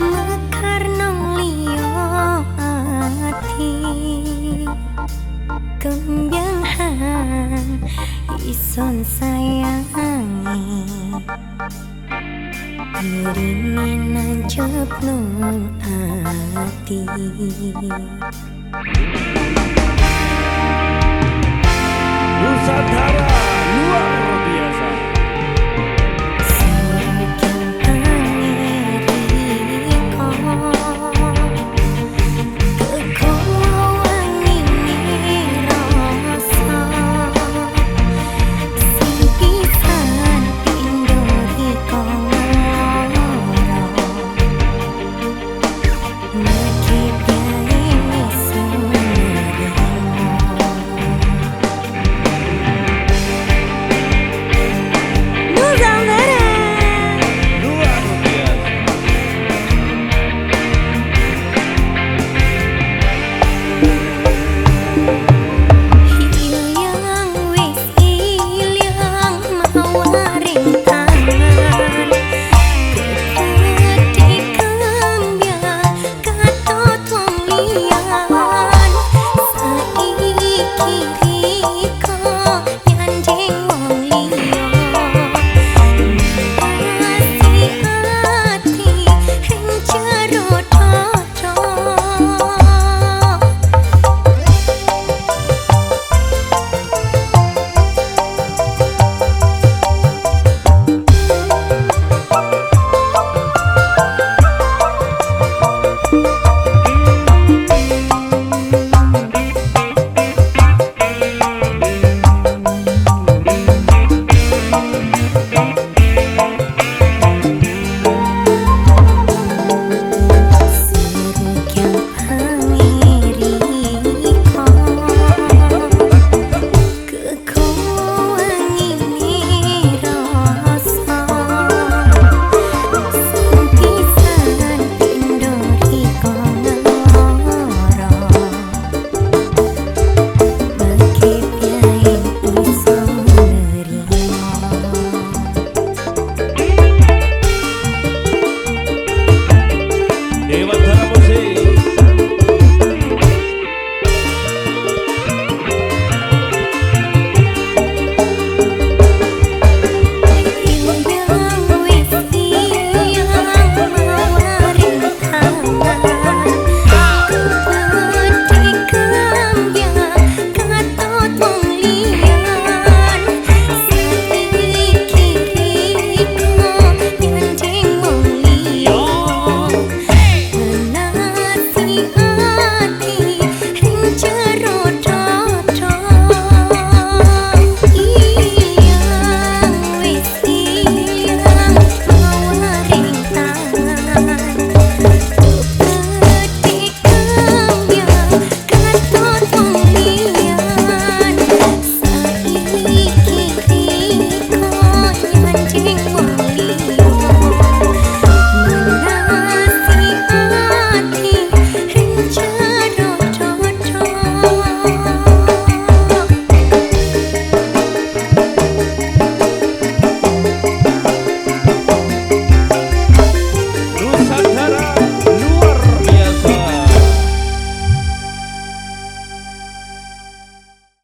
mekar nang liyo ati kembyang ison sayangi. Iringin najab nang ati Nusantara.